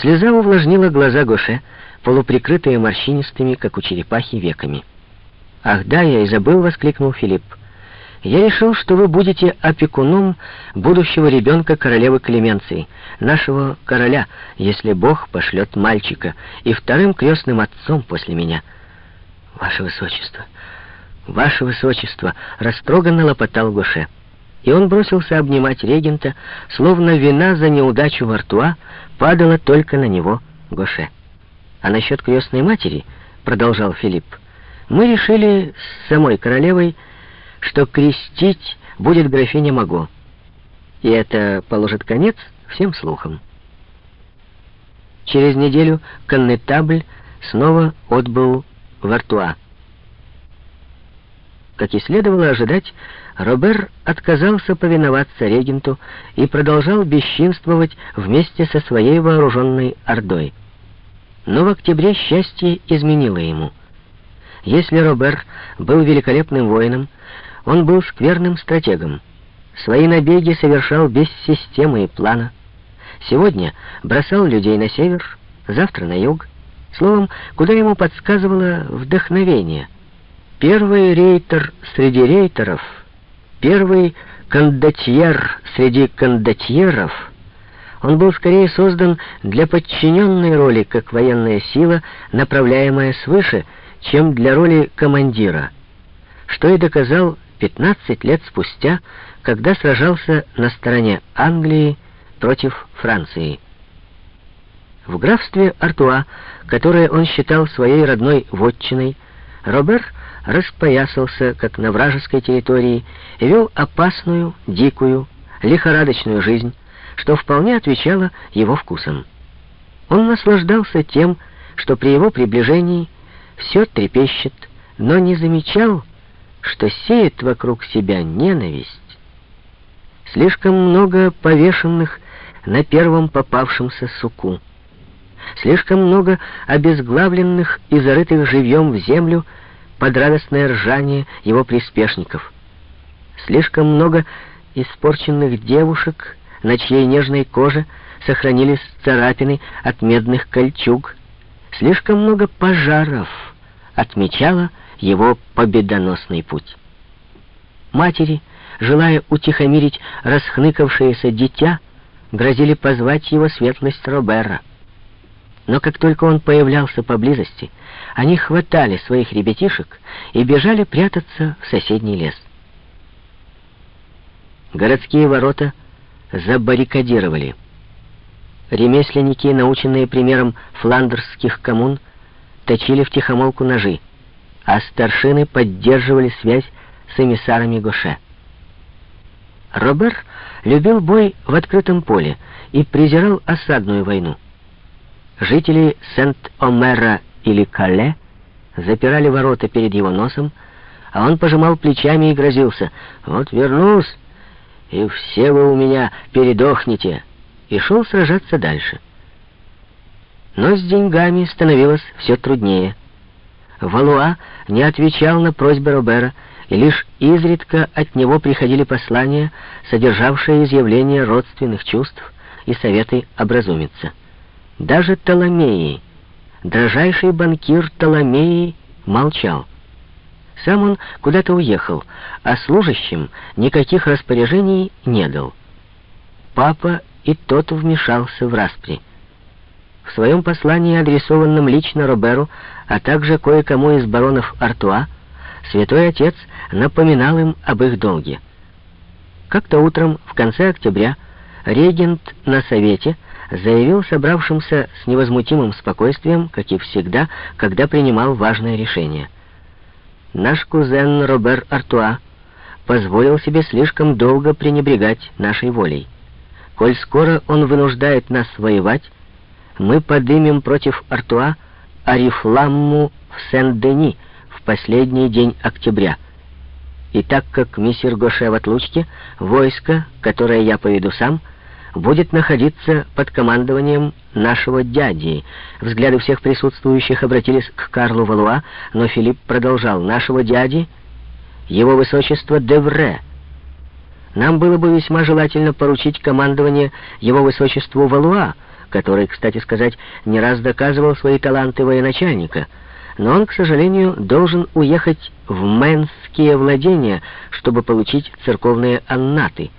Слеза увлажнила глаза Гоше, полуприкрытые морщинистыми, как у черепахи, веками. «Ах да, я и забыл!» — воскликнул Филипп. «Я решил, что вы будете опекуном будущего ребенка королевы Клеменции, нашего короля, если Бог пошлет мальчика, и вторым крестным отцом после меня». «Ваше Высочество! Ваше Высочество!» — растроганно лопотал Гоше. И он бросился обнимать регента, словно вина за неудачу в Артуа падала только на него, Гоше. «А насчет крестной матери, — продолжал Филипп, — мы решили с самой королевой, что крестить будет графиня Маго, и это положит конец всем слухам». Через неделю коннетабль снова отбыл в Артуа. Как и следовало ожидать, Робер отказался повиноваться регенту и продолжал бесчинствовать вместе со своей вооруженной ордой. Но в октябре счастье изменило ему. Если Робер был великолепным воином, он был скверным стратегом. Свои набеги совершал без системы и плана. Сегодня бросал людей на север, завтра на юг. Словом, куда ему подсказывало вдохновение — Первый рейтер среди рейтеров, первый кондотьер среди кондотьеров, он был скорее создан для подчиненной роли как военная сила, направляемая свыше, чем для роли командира, что и доказал 15 лет спустя, когда сражался на стороне Англии против Франции. В графстве Артуа, которое он считал своей родной вотчиной, Робер распоясался, как на вражеской территории, и вел опасную, дикую, лихорадочную жизнь, что вполне отвечало его вкусам. Он наслаждался тем, что при его приближении все трепещет, но не замечал, что сеет вокруг себя ненависть. Слишком много повешенных на первом попавшемся суку. Слишком много обезглавленных и зарытых живьем в землю под радостное ржание его приспешников. Слишком много испорченных девушек, на чьей нежной коже сохранились царапины от медных кольчуг. Слишком много пожаров отмечало его победоносный путь. Матери, желая утихомирить расхныкавшееся дитя, грозили позвать его светлость Робера. Но как только он появлялся поблизости, они хватали своих ребятишек и бежали прятаться в соседний лес. Городские ворота забаррикадировали. Ремесленники, наученные примером фландерских коммун, точили в тихомолку ножи, а старшины поддерживали связь с эмиссарами Гоше. Робер любил бой в открытом поле и презирал осадную войну. Жители Сент-Омера или Кале запирали ворота перед его носом, а он пожимал плечами и грозился. «Вот вернусь, и все вы у меня передохнете!» и шел сражаться дальше. Но с деньгами становилось все труднее. Валуа не отвечал на просьбы Робера, и лишь изредка от него приходили послания, содержавшие изъявления родственных чувств и советы образумиться. Даже Толомеи, дрожайший банкир Толомеи, молчал. Сам он куда-то уехал, а служащим никаких распоряжений не дал. Папа и тот вмешался в распри. В своем послании, адресованном лично Роберу, а также кое-кому из баронов Артуа, святой отец напоминал им об их долге. Как-то утром, в конце октября, регент на совете заявил собравшимся с невозмутимым спокойствием, как и всегда, когда принимал важное решение. Наш кузен Робер Артуа позволил себе слишком долго пренебрегать нашей волей. Коль скоро он вынуждает нас воевать, мы подымем против Артуа Арифламму в Сен-Дени в последний день октября. И так как миссир Гоше в отлучке, войско, которое я поведу сам, — будет находиться под командованием нашего дяди. Взгляды всех присутствующих обратились к Карлу Валуа, но Филипп продолжал. Нашего дяди, его высочество Девре. Нам было бы весьма желательно поручить командование его высочеству Валуа, который, кстати сказать, не раз доказывал свои таланты военачальника, но он, к сожалению, должен уехать в Мэнские владения, чтобы получить церковные аннаты —